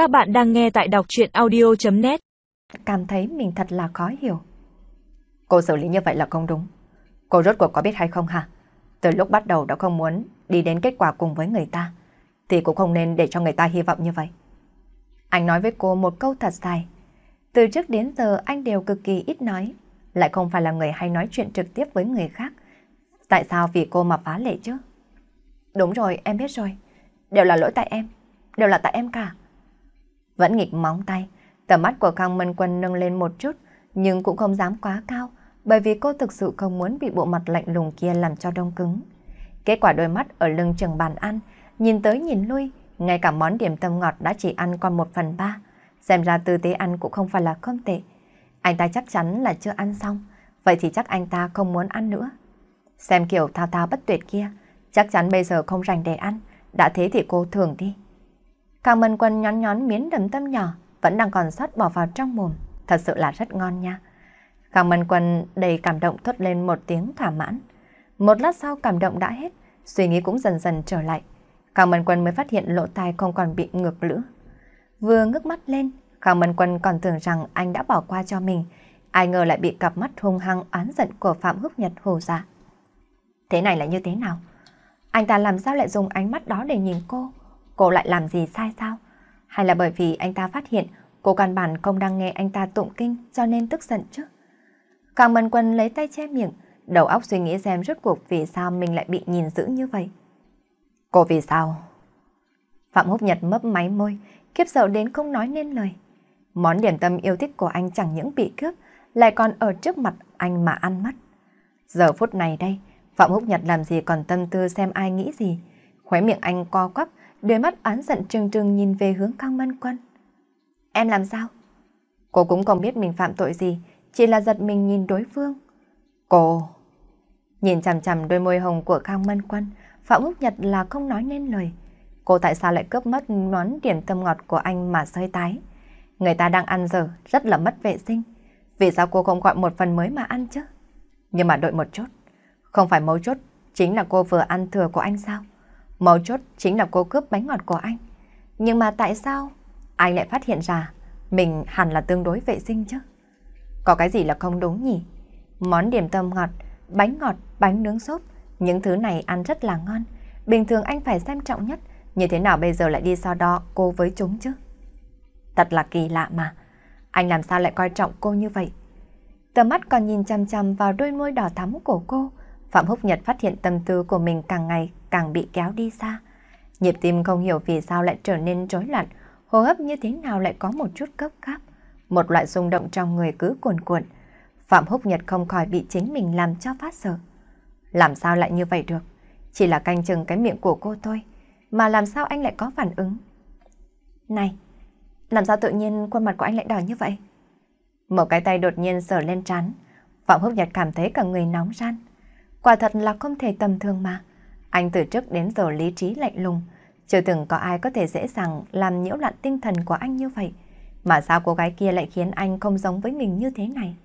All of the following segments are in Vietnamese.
Các bạn đang nghe tại đọc chuyện audio.net Cảm thấy mình thật là khó hiểu. Cô xử lý như vậy là không đúng. Cô rốt cuộc có biết hay không hả? Từ lúc bắt đầu đã không muốn đi đến kết quả cùng với người ta, thì cũng không nên để cho người ta hy vọng như vậy. Anh nói với cô một câu thật dài. Từ trước đến giờ anh đều cực kỳ ít nói, lại không phải là người hay nói chuyện trực tiếp với người khác. Tại sao vì cô mà phá lệ chứ? Đúng rồi, em biết rồi. Đều là lỗi tại em. Đều là tại em cả. Vẫn nghịch móng tay, tầm mắt của Khang Mân Quân nâng lên một chút, nhưng cũng không dám quá cao, bởi vì cô thực sự không muốn bị bộ mặt lạnh lùng kia làm cho đông cứng. Kết quả đôi mắt ở lưng chừng bàn ăn, nhìn tới nhìn lui, ngay cả món điểm tâm ngọt đã chỉ ăn còn một phần ba. Xem ra tư tế ăn cũng không phải là không tệ. Anh ta chắc chắn là chưa ăn xong, vậy thì chắc anh ta không muốn ăn nữa. Xem kiểu thao thao bất tuyệt kia, chắc chắn bây giờ không rành để ăn, đã thế thì cô thường đi. Càng Mân Quân nhón nhón miếng đầm tâm nhỏ, vẫn đang còn sót bỏ vào trong mồm, thật sự là rất ngon nha. Càng Mân Quân đầy cảm động thốt lên một tiếng thỏa mãn. Một lát sau cảm động đã hết, suy nghĩ cũng dần dần trở lại. Càng Mân Quân mới phát hiện lỗ tai không còn bị ngược lữ. Vừa ngước mắt lên, Khang Mân Quân còn tưởng rằng anh đã bỏ qua cho mình, ai ngờ lại bị cặp mắt hung hăng oán giận của Phạm Húc Nhật hồ dạ. Thế này là như thế nào? Anh ta làm sao lại dùng ánh mắt đó để nhìn cô? Cô lại làm gì sai sao? Hay là bởi vì anh ta phát hiện cô căn bản không đang nghe anh ta tụng kinh cho nên tức giận chứ? Càng Mân Quân lấy tay che miệng, đầu óc suy nghĩ xem rốt cuộc vì sao mình lại bị nhìn dữ như vậy. Cô vì sao? Phạm Húc Nhật mấp máy môi, kiếp sợ đến không nói nên lời. Món điểm tâm yêu thích của anh chẳng những bị cướp, lại còn ở trước mặt anh mà ăn mất. Giờ phút này đây, Phạm Húc Nhật làm gì còn tâm tư xem ai nghĩ gì. Khóe miệng anh co quắp, đôi mắt oán giận trừng trừng nhìn về hướng Khang Mân Quân. Em làm sao? Cô cũng không biết mình phạm tội gì, chỉ là giật mình nhìn đối phương. Cô... Nhìn chằm chằm đôi môi hồng của Khang Mân Quân, Phạm Húc Nhật là không nói nên lời. Cô tại sao lại cướp mất nón điểm tâm ngọt của anh mà sơi tái? Người ta đang ăn giờ, rất là mất vệ sinh. Vì sao cô không gọi một phần mới mà ăn chứ? Nhưng mà đợi một chút. Không phải mấu chốt, chính là cô vừa ăn thừa của anh sao? Mấu chốt chính là cô cướp bánh ngọt của anh. Nhưng mà tại sao anh lại phát hiện ra mình hẳn là tương đối vệ sinh chứ? Có cái gì là không đúng nhỉ? Món điểm tâm ngọt, bánh ngọt, bánh nướng xốp, những thứ này ăn rất là ngon. Bình thường anh phải xem trọng nhất, như thế nào bây giờ lại đi so đo cô với chúng chứ? Thật là kỳ lạ mà. Anh làm sao lại coi trọng cô như vậy? Tầm mắt còn nhìn chăm chăm vào đôi môi đỏ thắm của cô. Phạm Húc Nhật phát hiện tâm tư của mình càng ngày càng bị kéo đi xa. Nhịp tim không hiểu vì sao lại trở nên rối loạn, hô hấp như thế nào lại có một chút cấp gáp. Một loại rung động trong người cứ cuồn cuộn. Phạm Húc Nhật không khỏi bị chính mình làm cho phát sợ. Làm sao lại như vậy được? Chỉ là canh chừng cái miệng của cô thôi. Mà làm sao anh lại có phản ứng? Này, làm sao tự nhiên khuôn mặt của anh lại đỏ như vậy? Một cái tay đột nhiên sờ lên trán. Phạm Húc Nhật cảm thấy cả người nóng ran. Quả thật là không thể tầm thường mà. Anh từ trước đến giờ lý trí lạnh lùng. Chưa từng có ai có thể dễ dàng làm nhiễu loạn tinh thần của anh như vậy. Mà sao cô gái kia lại khiến anh không giống với mình như thế này?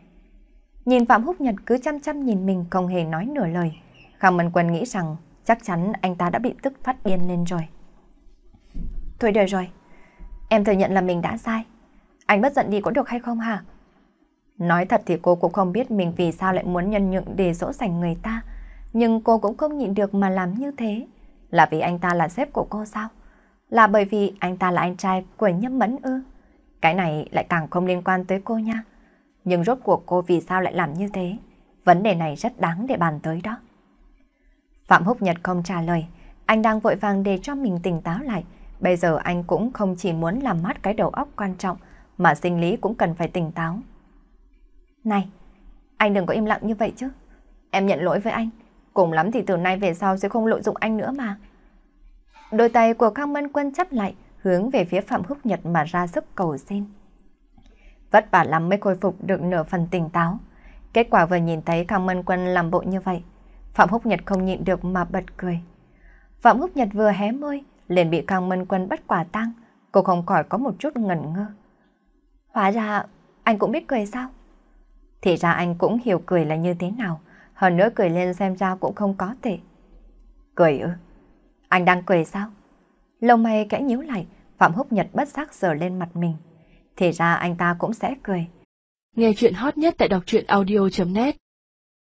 Nhìn Phạm Húc Nhật cứ chăm chăm nhìn mình không hề nói nửa lời. Khang Mân Quân nghĩ rằng chắc chắn anh ta đã bị tức phát điên lên rồi. Thôi đời rồi, em thừa nhận là mình đã sai. Anh bất giận đi có được hay không hả? Nói thật thì cô cũng không biết mình vì sao lại muốn nhân nhượng để dỗ dành người ta. Nhưng cô cũng không nhịn được mà làm như thế. Là vì anh ta là sếp của cô sao? Là bởi vì anh ta là anh trai của Nhâm Mẫn ư? Cái này lại càng không liên quan tới cô nha. Nhưng rốt cuộc cô vì sao lại làm như thế? Vấn đề này rất đáng để bàn tới đó. Phạm Húc Nhật không trả lời. Anh đang vội vàng để cho mình tỉnh táo lại. Bây giờ anh cũng không chỉ muốn làm mát cái đầu óc quan trọng, mà sinh lý cũng cần phải tỉnh táo. Này, anh đừng có im lặng như vậy chứ. Em nhận lỗi với anh. Cùng lắm thì từ nay về sau sẽ không lợi dụng anh nữa mà. Đôi tay của Khang Mân Quân chấp lại, hướng về phía Phạm Húc Nhật mà ra sức cầu xin. Vất vả lắm mới khôi phục được nửa phần tỉnh táo. Kết quả vừa nhìn thấy Khang Mân Quân làm bộ như vậy, Phạm Húc Nhật không nhịn được mà bật cười. Phạm Húc Nhật vừa hé môi, liền bị Khang Mân Quân bắt quả tang, cô không khỏi có một chút ngẩn ngơ. Hóa ra anh cũng biết cười sao? Thì ra anh cũng hiểu cười là như thế nào, hơn nữa cười lên xem ra cũng không có tệ. Cười ư? Anh đang cười sao? Lông mày kẽ nhíu lại, Phạm Húc Nhật bất giác sờ lên mặt mình. Thì ra anh ta cũng sẽ cười. Nghe chuyện hot nhất tại đọc truyện audio.net